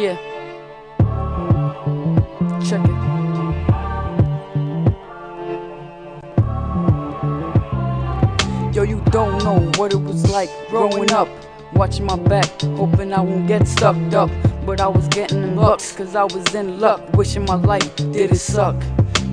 Yeah. Check it. Yo, you don't know what it was like growing up. Watching my back, hoping I won't get sucked up. But I was getting in bucks, cause I was in luck. Wishing my life didn't suck.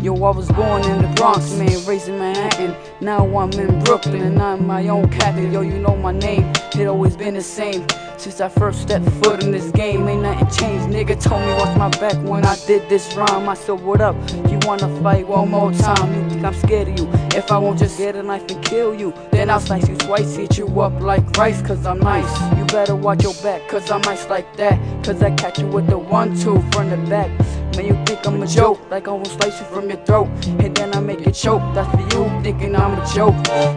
Yo, I was born in the Bronx, man, raised in Manhattan. Now I'm in Brooklyn and I'm my own captain. Yo, you know my name, it always been the same. Since I first stepped foot in this game, ain't nothing changed. Nigga told me watch my back when I did this rhyme. I said, What up? You wanna fight one more time? You think I'm scared of you? If I won't just get a knife and kill you, then I'll slice you twice, hit you up like rice, cause I'm nice. You better watch your back, cause I'm nice like that. Cause I catch you with the one, two from the back. Man, you think I'm a joke, like I won't slice you from your throat. And then I make it choke, that's for you, thinking I'm a joke.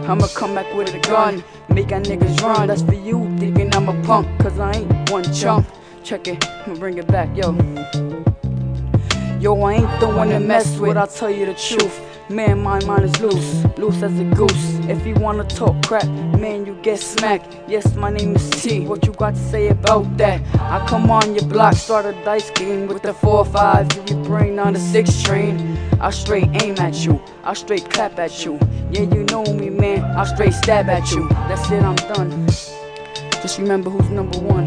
I'ma come back with a gun, make our niggas run. That's for you, thinking I'm a punk, cause I ain't one chump. Check it, I'ma bring it back, yo. Yo, I ain't the one to mess with, I'll tell you the truth. Man, my mind is loose, loose as a goose. If you wanna talk crap, man, you get smacked. Yes, my name is T. What you got to say about that? I come on your block, start a dice game with the 4 5. You be brain on the 6 train. I straight aim at you, I straight clap at you. Yeah, you know me, man, I straight stab at you. That's it, I'm done. Just remember who's number one.